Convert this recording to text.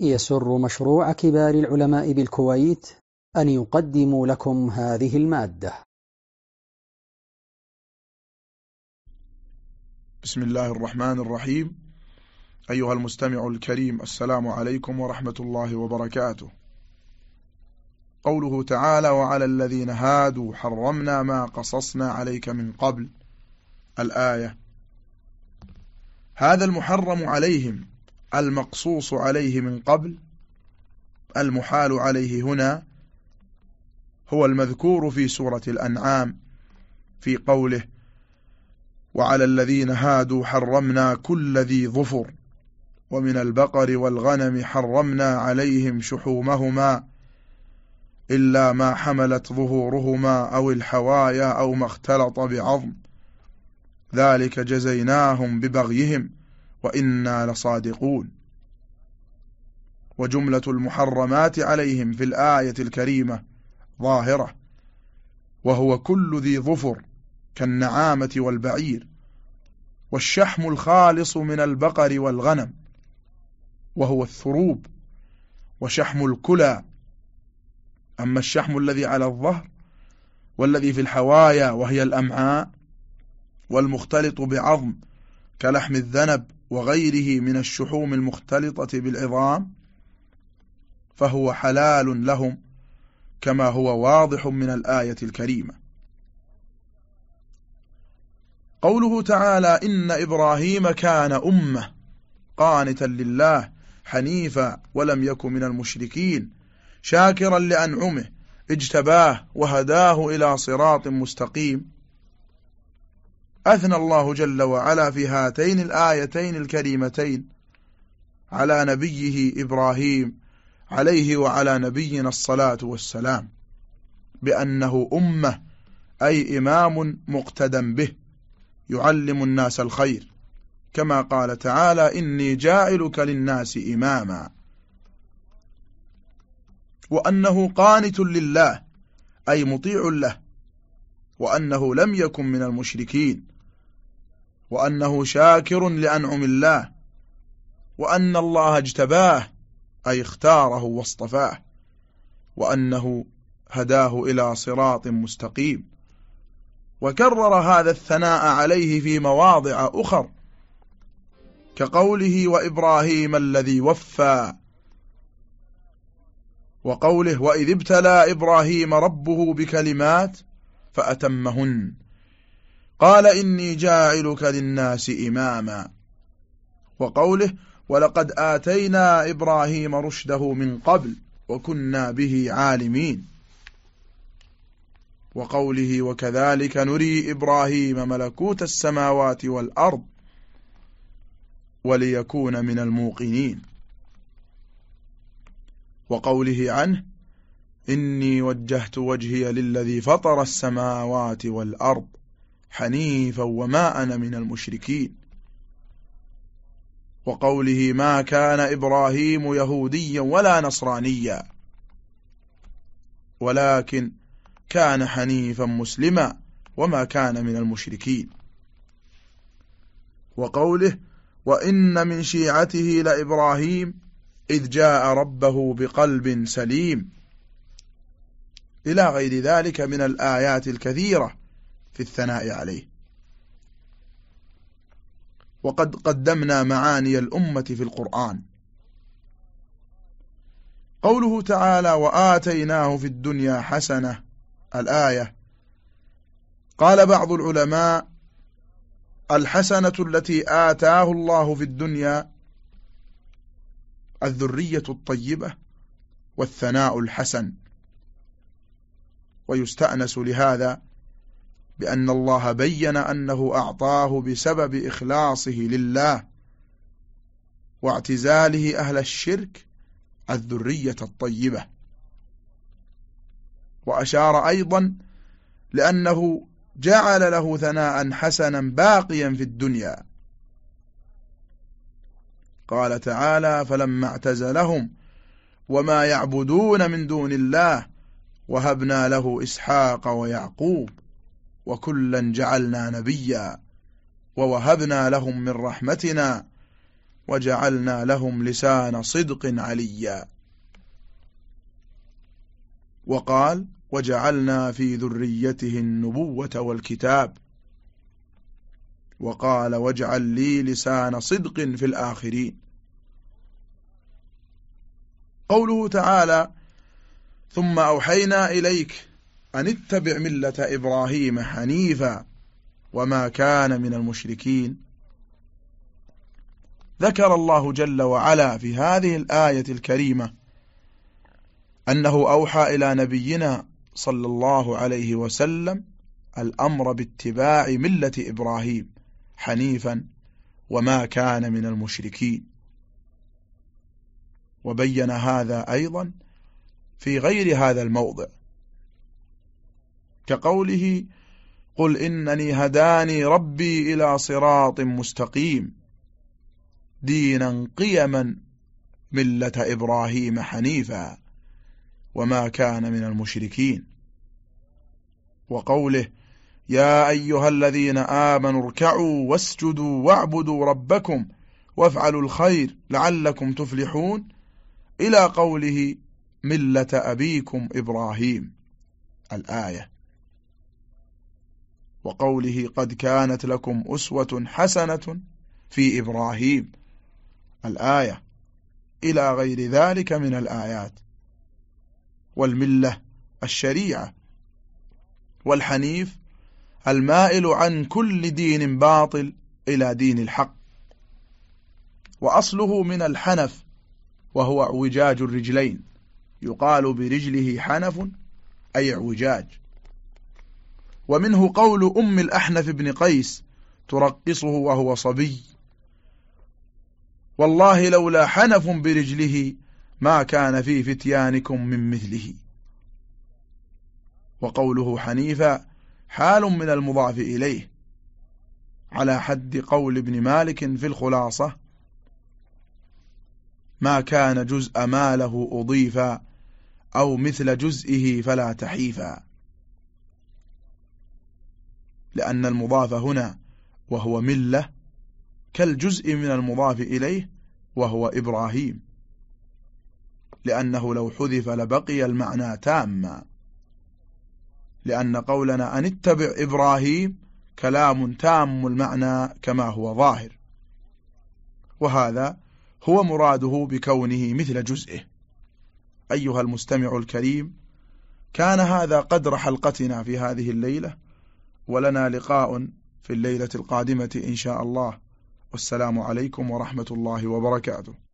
يسر مشروع كبار العلماء بالكويت أن يقدم لكم هذه المادة. بسم الله الرحمن الرحيم. أيها المستمع الكريم السلام عليكم ورحمة الله وبركاته. قوله تعالى وعلى الذين هادوا حرمنا ما قصصنا عليك من قبل. الآية هذا المحرم عليهم المقصوص عليه من قبل المحال عليه هنا هو المذكور في سورة الأنعام في قوله وعلى الذين هادوا حرمنا كل ذي ظفر ومن البقر والغنم حرمنا عليهم شحومهما إلا ما حملت ظهورهما أو الحوايا أو ما اختلط بعظم ذلك جزيناهم ببغيهم وإنا لصادقون. وجملة المحرمات عليهم في الآية الكريمة ظاهرة. وهو كل ذي ظفر كالنعامة والبعير. والشحم الخالص من البقر والغنم. وهو الثروب. وشحم الكلى. أما الشحم الذي على الظهر والذي في الحوايا وهي الأمعاء والمختلط بعظم كلحم الذنب وغيره من الشحوم المختلطة بالعظام فهو حلال لهم كما هو واضح من الآية الكريمة. قوله تعالى إن إبراهيم كان أمة قانتا لله حنيفا ولم يكن من المشركين شاكرا لأنعمه اجتباه وهداه إلى صراط مستقيم. أثنى الله جل وعلا في هاتين الآيتين الكريمتين على نبيه إبراهيم عليه وعلى نبينا الصلاة والسلام بأنه أمة أي إمام مقتدى به يعلم الناس الخير. كما قال تعالى إني جاعلك للناس إماما. وأنه قانت لله أي مطيع له وأنه لم يكن من المشركين. وأنه شاكر لأنعم الله وأن الله اجتباه أي اختاره واصطفاه وأنه هداه إلى صراط مستقيم. وكرر هذا الثناء عليه في مواضع أخر كقوله وإبراهيم الذي وفى وقوله وإذ ابتلى إبراهيم ربه بكلمات فأتمهن. قال إني جاعلك للناس إماما. وقوله ولقد آتينا إبراهيم رشده من قبل وكنا به عالمين. وقوله وكذلك نري إبراهيم ملكوت السماوات والأرض وليكون من الموقنين. وقوله عنه إني وجهت وجهي للذي فطر السماوات والأرض حنيفا وما أنا من المشركين. وقوله ما كان إبراهيم يهوديا ولا نصرانيا. ولكن كان حنيفا مسلما وما كان من المشركين. وقوله وإن من شيعته لإبراهيم إذ جاء ربه بقلب سليم. إلى غير ذلك من الآيات الكثيرة في الثناء عليه. وقد قدمنا معاني الأمة في القرآن. قوله تعالى وآتيناه في الدنيا حسنة الآية. قال بعض العلماء الحسنة التي آتاه الله في الدنيا الذرية الطيبة والثناء الحسن. ويستأنس لهذا بأن الله بين أنه أعطاه بسبب إخلاصه لله واعتزاله أهل الشرك الذرية الطيبة. وأشار أيضا لأنه جعل له ثناء حسنا باقيا في الدنيا. قال تعالى فلما اعتزلهم وما يعبدون من دون الله وهبنا له إسحاق ويعقوب وكلا جعلنا نبيا ووهبنا لهم من رحمتنا وجعلنا لهم لسان صدق عليا. وقال وجعلنا في ذريته النبوة والكتاب. وقال واجعل لي لسان صدق في الآخرين. قوله تعالى ثم أوحينا إليك أن اتبع ملة إبراهيم حنيفا وما كان من المشركين. ذكر الله جل وعلا في هذه الآية الكريمة أنه أوحى إلى نبينا صلى الله عليه وسلم الأمر باتباع ملة إبراهيم حنيفا وما كان من المشركين. وبين هذا أيضا في غير هذا الموضع كقوله قل إنني هداني ربي إلى صراط مستقيم. دينا قيما ملة إبراهيم حنيفا وما كان من المشركين. وقوله يا أيها الذين آمنوا اركعوا واسجدوا واعبدوا ربكم وافعلوا الخير لعلكم تفلحون. إلى قوله ملة أبيكم إبراهيم. الآية. وقوله قد كانت لكم أسوة حسنة في إبراهيم. الآية إلى غير ذلك من الآيات. والملة الشريعة. والحنيف المائل عن كل دين باطل إلى دين الحق. وأصله من الحنف وهو اعوجاج الرجلين. يقال برجله حنف أي اعوجاج. ومنه قول أم الأحنف بن قيس ترقصه وهو صبي. والله لولا حنف برجله ما كان في فتيانكم من مثله. وقوله حنيفا حال من المضاف إليه. على حد قول ابن مالك في الخلاصة ما كان جزء ماله أضيفا أو مثل جزئه فلا تحيفا. لأن المضاف هنا وهو ملة كالجزء من المضاف إليه وهو إبراهيم لأنه لو حذف لبقي المعنى تاما لأن قولنا أن اتبع إبراهيم كلام تام المعنى كما هو ظاهر وهذا هو مراده بكونه مثل جزئه. أيها المستمع الكريم كان هذا قدر حلقتنا في هذه الليلة ولنا لقاء في الليلة القادمة إن شاء الله. والسلام عليكم ورحمة الله وبركاته.